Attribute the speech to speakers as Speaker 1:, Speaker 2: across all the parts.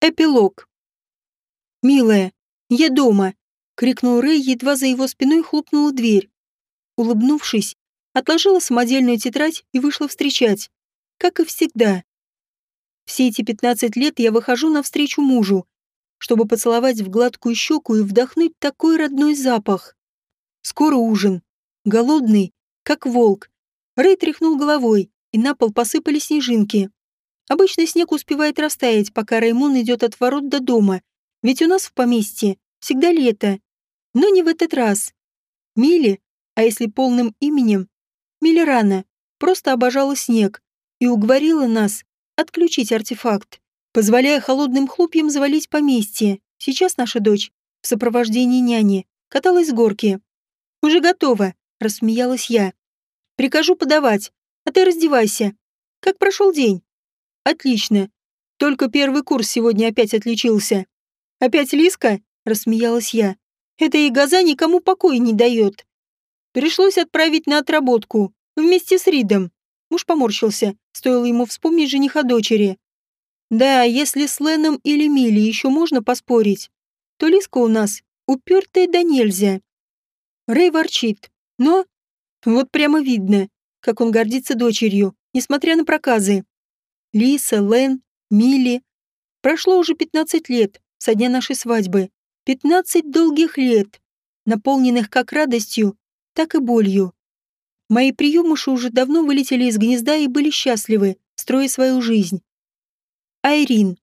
Speaker 1: Эпилог. «Милая, я дома!» — крикнул Рэй, едва за его спиной хлопнула дверь. Улыбнувшись, отложила самодельную тетрадь и вышла встречать. Как и всегда. Все эти пятнадцать лет я выхожу навстречу мужу, чтобы поцеловать в гладкую щеку и вдохнуть такой родной запах. Скоро ужин. Голодный, как волк. Рэй тряхнул головой, и на пол посыпались снежинки. Обычно снег успевает растаять, пока Раймон идет от ворот до дома, ведь у нас в поместье всегда лето. Но не в этот раз. Милли, а если полным именем, Миллерана, просто обожала снег и уговорила нас отключить артефакт, позволяя холодным хлопьям завалить поместье. Сейчас наша дочь, в сопровождении няни, каталась с горки. «Уже готова», — рассмеялась я. «Прикажу подавать, а ты раздевайся. Как прошел день?» Отлично. Только первый курс сегодня опять отличился. Опять Лиска? Рассмеялась я. Эта и газа никому покоя не дает. Пришлось отправить на отработку. Вместе с Ридом. Муж поморщился. Стоило ему вспомнить жениха дочери. Да, если с Леном или Милли еще можно поспорить, то Лиска у нас упертая да нельзя. Рэй ворчит. Но вот прямо видно, как он гордится дочерью, несмотря на проказы. Лиса, Лен, Милли. Прошло уже 15 лет со дня нашей свадьбы. 15 долгих лет, наполненных как радостью, так и болью. Мои приемыши уже давно вылетели из гнезда и были счастливы, строя свою жизнь. Айрин.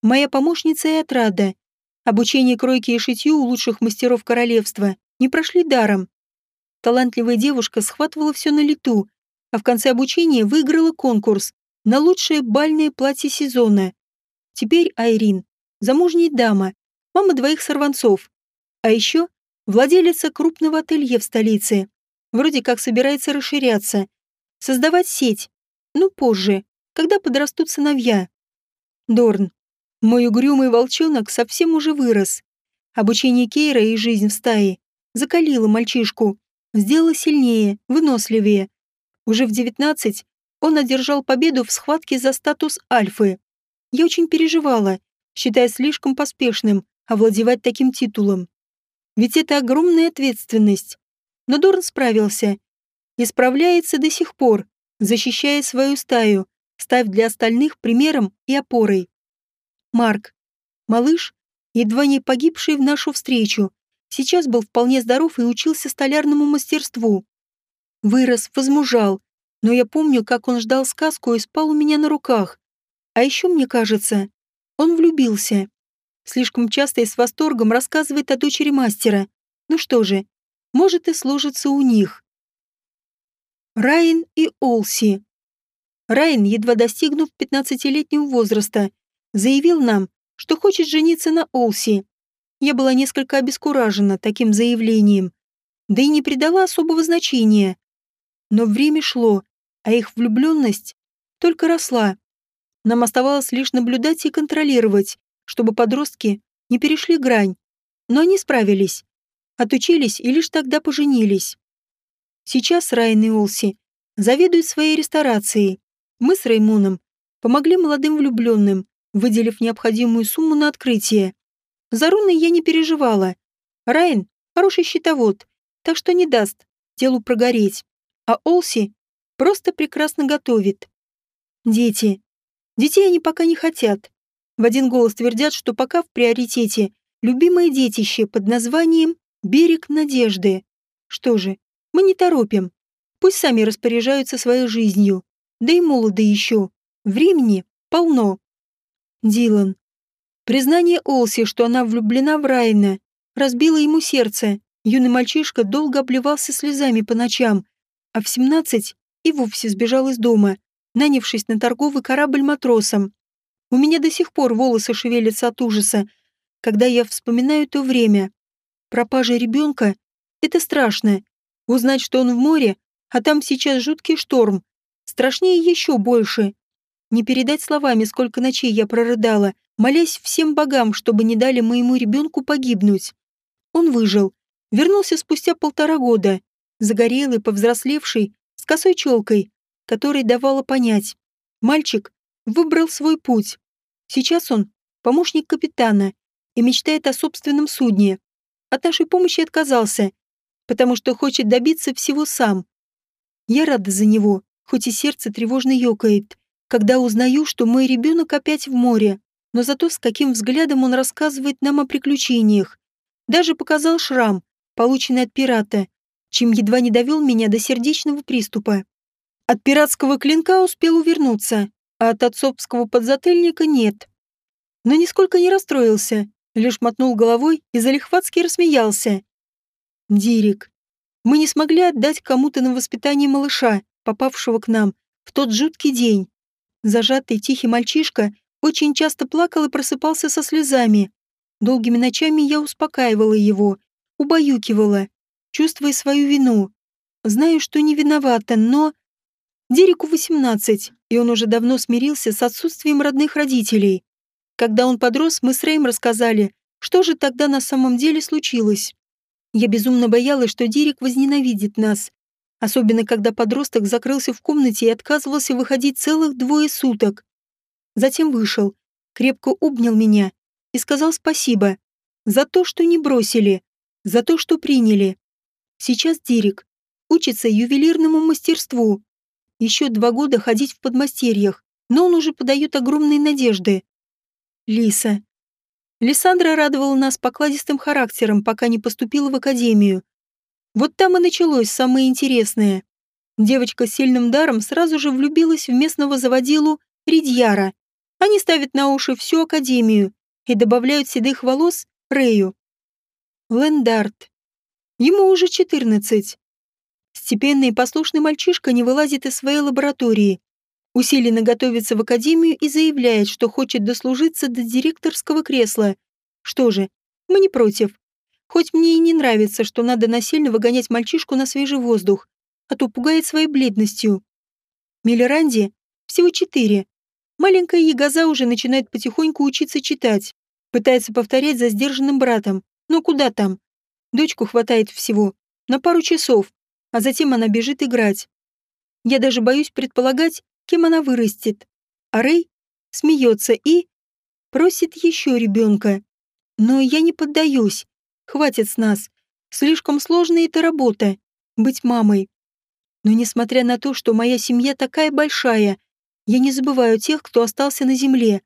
Speaker 1: Моя помощница и отрада. Обучение кройке и шитью у лучших мастеров королевства не прошли даром. Талантливая девушка схватывала все на лету, а в конце обучения выиграла конкурс, на лучшее бальное платье сезона. Теперь Айрин – замужняя дама, мама двоих сорванцов, а еще владелица крупного ателье в столице. Вроде как собирается расширяться, создавать сеть, ну позже, когда подрастут сыновья. Дорн. Мой угрюмый волчонок совсем уже вырос. Обучение Кейра и жизнь в стае закалило мальчишку, сделало сильнее, выносливее. Уже в девятнадцать он одержал победу в схватке за статус Альфы. Я очень переживала, считая слишком поспешным овладевать таким титулом. Ведь это огромная ответственность. Но Дорн справился. И справляется до сих пор, защищая свою стаю, став для остальных примером и опорой. Марк. Малыш, едва не погибший в нашу встречу, сейчас был вполне здоров и учился столярному мастерству. Вырос, возмужал, но я помню, как он ждал сказку и спал у меня на руках. А еще, мне кажется, он влюбился. Слишком часто и с восторгом рассказывает о дочери мастера. Ну что же, может и сложится у них. Райан и Олси. Райан, едва достигнув 15-летнего возраста, заявил нам, что хочет жениться на Олси. Я была несколько обескуражена таким заявлением, да и не придала особого значения. Но время шло, а их влюбленность только росла. Нам оставалось лишь наблюдать и контролировать, чтобы подростки не перешли грань. Но они справились. Отучились и лишь тогда поженились. Сейчас Райан и Олси завидуют своей ресторацией. Мы с Раймоном помогли молодым влюбленным, выделив необходимую сумму на открытие. За руны я не переживала. Райан – хороший счетовод, так что не даст делу прогореть. А Олси Просто прекрасно готовит. Дети. Детей они пока не хотят. В один голос твердят, что пока в приоритете любимое детище под названием «Берег надежды». Что же, мы не торопим. Пусть сами распоряжаются своей жизнью. Да и молоды еще. Времени полно. Дилан. Признание Олси, что она влюблена в Райна, разбило ему сердце. Юный мальчишка долго обливался слезами по ночам, а в семнадцать и вовсе сбежал из дома, нанявшись на торговый корабль матросом. У меня до сих пор волосы шевелятся от ужаса, когда я вспоминаю то время. Пропажа ребенка — это страшно. Узнать, что он в море, а там сейчас жуткий шторм. Страшнее еще больше. Не передать словами, сколько ночей я прорыдала, молясь всем богам, чтобы не дали моему ребенку погибнуть. Он выжил. Вернулся спустя полтора года. Загорелый, повзрослевший, с косой челкой, которой давала понять. Мальчик выбрал свой путь. Сейчас он помощник капитана и мечтает о собственном судне. От нашей помощи отказался, потому что хочет добиться всего сам. Я рада за него, хоть и сердце тревожно ёкает, когда узнаю, что мой ребенок опять в море, но зато с каким взглядом он рассказывает нам о приключениях. Даже показал шрам, полученный от пирата, чем едва не довел меня до сердечного приступа. От пиратского клинка успел увернуться, а от отцовского подзатыльника нет. Но нисколько не расстроился, лишь мотнул головой и залихватски рассмеялся. Дирик, мы не смогли отдать кому-то на воспитание малыша, попавшего к нам, в тот жуткий день. Зажатый тихий мальчишка очень часто плакал и просыпался со слезами. Долгими ночами я успокаивала его, убаюкивала, чувствуя свою вину. Знаю, что не виновата, но... Дереку 18, и он уже давно смирился с отсутствием родных родителей. Когда он подрос, мы с Рэем рассказали, что же тогда на самом деле случилось. Я безумно боялась, что Дерек возненавидит нас, особенно когда подросток закрылся в комнате и отказывался выходить целых двое суток. Затем вышел, крепко обнял меня и сказал спасибо за то, что не бросили, за то, что приняли. Сейчас Дерек учится ювелирному мастерству. Еще два года ходить в подмастерьях, но он уже подает огромные надежды. Лиса. Лиссандра радовала нас покладистым характером, пока не поступила в академию. Вот там и началось самое интересное. Девочка с сильным даром сразу же влюбилась в местного заводилу Ридьяра. Они ставят на уши всю академию и добавляют седых волос Рэю. Лендард. Ему уже 14. Степенный и послушный мальчишка не вылазит из своей лаборатории. Усиленно готовится в академию и заявляет, что хочет дослужиться до директорского кресла. Что же, мы не против. Хоть мне и не нравится, что надо насильно выгонять мальчишку на свежий воздух, а то пугает своей бледностью. Миллеранде всего четыре. Маленькая ягоза уже начинает потихоньку учиться читать. Пытается повторять за сдержанным братом. Но куда там? Дочку хватает всего. На пару часов. А затем она бежит играть. Я даже боюсь предполагать, кем она вырастет. А Рэй смеется и просит еще ребенка. Но я не поддаюсь. Хватит с нас. Слишком сложная эта работа — быть мамой. Но несмотря на то, что моя семья такая большая, я не забываю тех, кто остался на земле.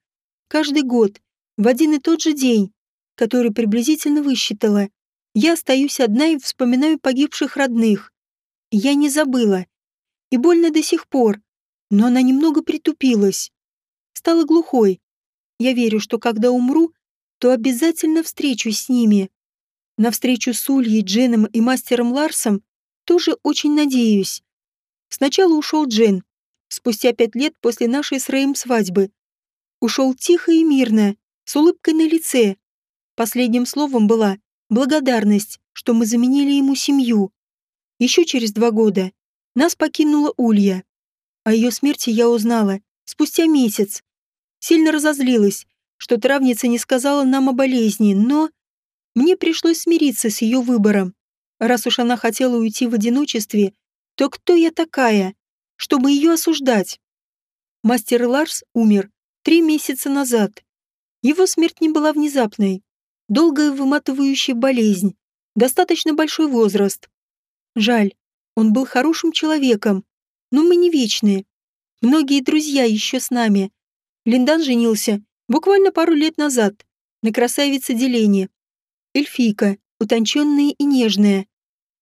Speaker 1: Каждый год, в один и тот же день, который приблизительно высчитала, я остаюсь одна и вспоминаю погибших родных. Я не забыла. И больно до сих пор. Но она немного притупилась. Стала глухой. Я верю, что когда умру, то обязательно встречусь с ними. На встречу с Ульей, Дженом и мастером Ларсом тоже очень надеюсь. Сначала ушел Джен, спустя пять лет после нашей с Рэем свадьбы. Ушел тихо и мирно, с улыбкой на лице. Последним словом была благодарность, что мы заменили ему семью. Еще через два года нас покинула Улья. О ее смерти я узнала спустя месяц. Сильно разозлилась, что травница не сказала нам о болезни, но мне пришлось смириться с ее выбором. Раз уж она хотела уйти в одиночестве, то кто я такая, чтобы ее осуждать? Мастер Ларс умер три месяца назад. Его смерть не была внезапной. Долгая выматывающая болезнь, достаточно большой возраст. Жаль, он был хорошим человеком, но мы не вечные. Многие друзья еще с нами. Линдан женился буквально пару лет назад на красавице Делене эльфийка, утонченная и нежная.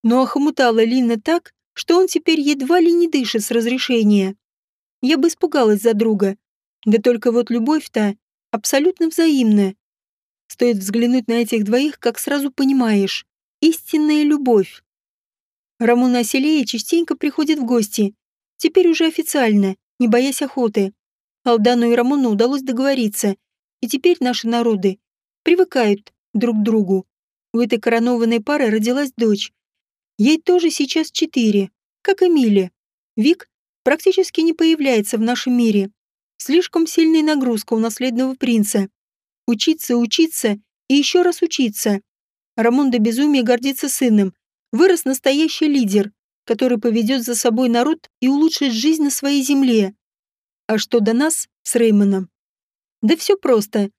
Speaker 1: Но охмутала Лина так, что он теперь едва ли не дышит с разрешения. Я бы испугалась за друга. Да только вот любовь-то абсолютно взаимная. Стоит взглянуть на этих двоих, как сразу понимаешь. Истинная любовь. Рамона Аселея частенько приходит в гости. Теперь уже официально, не боясь охоты. Алдану и Рамону удалось договориться, и теперь наши народы привыкают друг к другу. У этой коронованной пары родилась дочь. Ей тоже сейчас четыре, как Эмили. Вик практически не появляется в нашем мире. Слишком сильная нагрузка у наследного принца. Учиться, учиться и еще раз учиться. Рамон до безумия гордится сыном. Вырос настоящий лидер, который поведет за собой народ и улучшит жизнь на своей земле. А что до нас с Реймоном? Да все просто.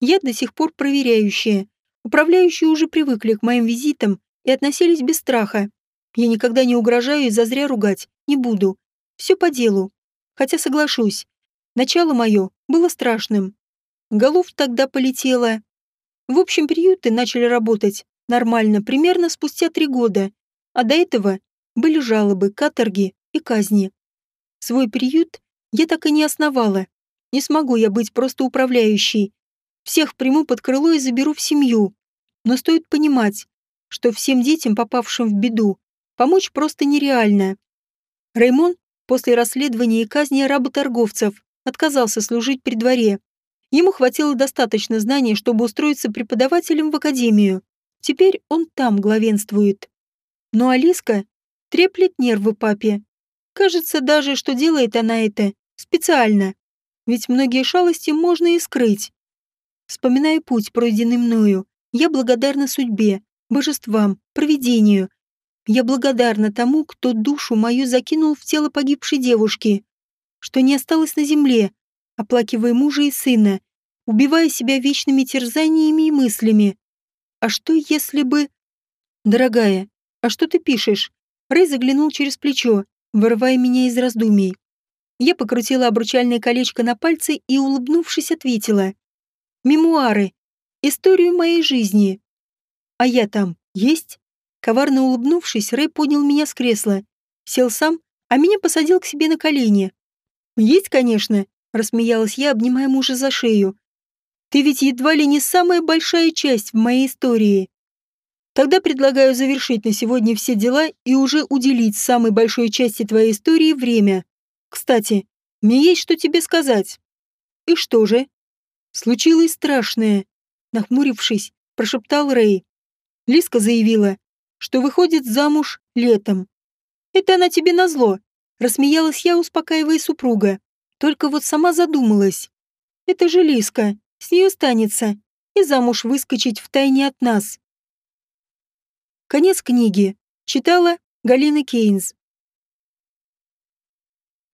Speaker 1: Я до сих пор проверяющая. Управляющие уже привыкли к моим визитам и относились без страха. Я никогда не угрожаю и зазря ругать не буду. Все по делу. Хотя соглашусь, начало мое было страшным. Голов тогда полетело. В общем, приюты начали работать нормально примерно спустя три года, а до этого были жалобы, каторги и казни. Свой приют я так и не основала. Не смогу я быть просто управляющей. Всех приму под крыло и заберу в семью. Но стоит понимать, что всем детям, попавшим в беду, помочь просто нереально. Раймон после расследования и казни работорговцев отказался служить при дворе. Ему хватило достаточно знаний, чтобы устроиться преподавателем в академию. Теперь он там главенствует. Но Алиска треплет нервы папе. Кажется даже, что делает она это специально. Ведь многие шалости можно и скрыть. Вспоминая путь, пройденный мною, я благодарна судьбе, божествам, провидению. Я благодарна тому, кто душу мою закинул в тело погибшей девушки, что не осталось на земле, оплакивая мужа и сына, убивая себя вечными терзаниями и мыслями. А что если бы... Дорогая, а что ты пишешь? Рэй заглянул через плечо, вырывая меня из раздумий. Я покрутила обручальное колечко на пальце и, улыбнувшись, ответила. «Мемуары. Историю моей жизни. А я там есть?» Коварно улыбнувшись, Рэй поднял меня с кресла. Сел сам, а меня посадил к себе на колени. «Есть, конечно», — рассмеялась я, обнимая мужа за шею. «Ты ведь едва ли не самая большая часть в моей истории. Тогда предлагаю завершить на сегодня все дела и уже уделить самой большой части твоей истории время. Кстати, мне есть что тебе сказать. И что же? Случилось страшное. Нахмурившись, прошептал Рэй. Лиска заявила, что выходит замуж летом. Это она тебе назло. Рассмеялась я, успокаивая супруга. Только вот сама задумалась. Это же Лиска, с нее станется. И замуж выскочить в тайне от нас. Конец книги. Читала Галина Кейнс.